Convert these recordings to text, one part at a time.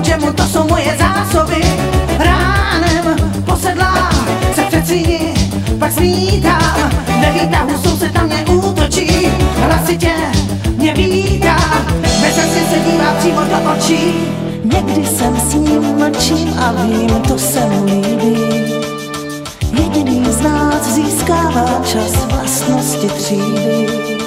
čemu to jsou moje zásoby. Ránem posedlá se přeci pak smítám. Ve výtahu soused na mě útočí, hlasitě mě vítá. Bez se dívá přímo do očí. Někdy jsem s ním mlčím a vím, to se mu líbí. Jediný z nás získává čas vlastnosti třídy.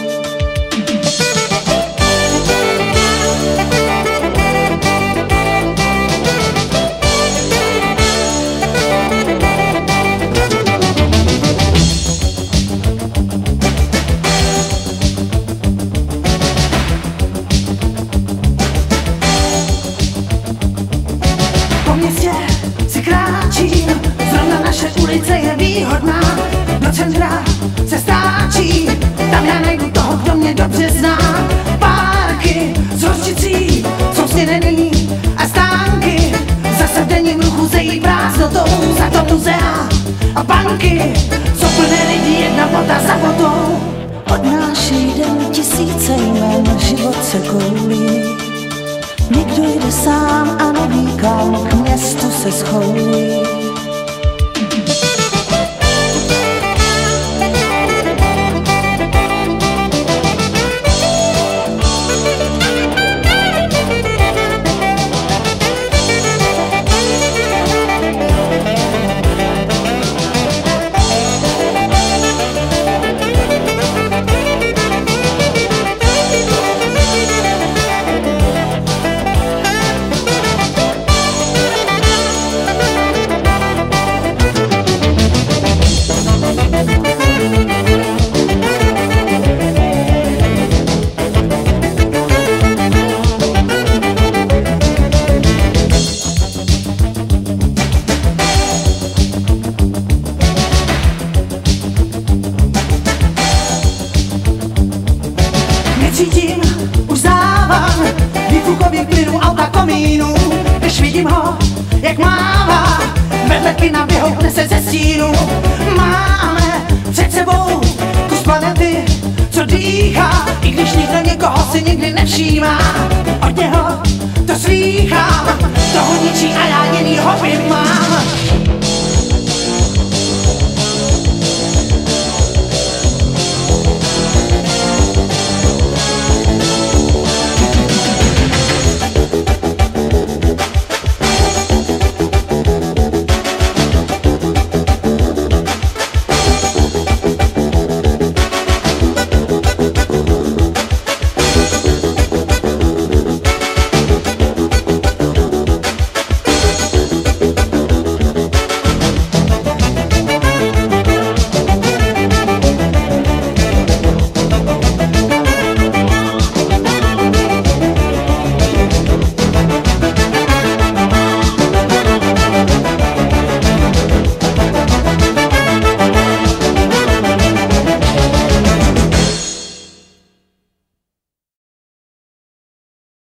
Po městě si kráčím, zrovna naše ulice je výhodná. Do centra se stáčí, tam já najdu toho, kdo mě dobře zná. Párky s hořčicí jsou snědený a stánky zase v denním ruchu zejí prázdnotou. Za to muzea a banky jsou plné lidí, jedna fota za fotou. Odnáší den tisíce jmen, život se koulí. Někdo jde sám a neví kam, k městu se schoulí. Komínů Když vidím ho, jak mává Vedle kina vyhoukne se ze stínu Máme před sebou kus planety, co dýchá I když nikdo někoho si nikdy nevšímá. Od něho to slýchám Toho ničí a já jenýho vím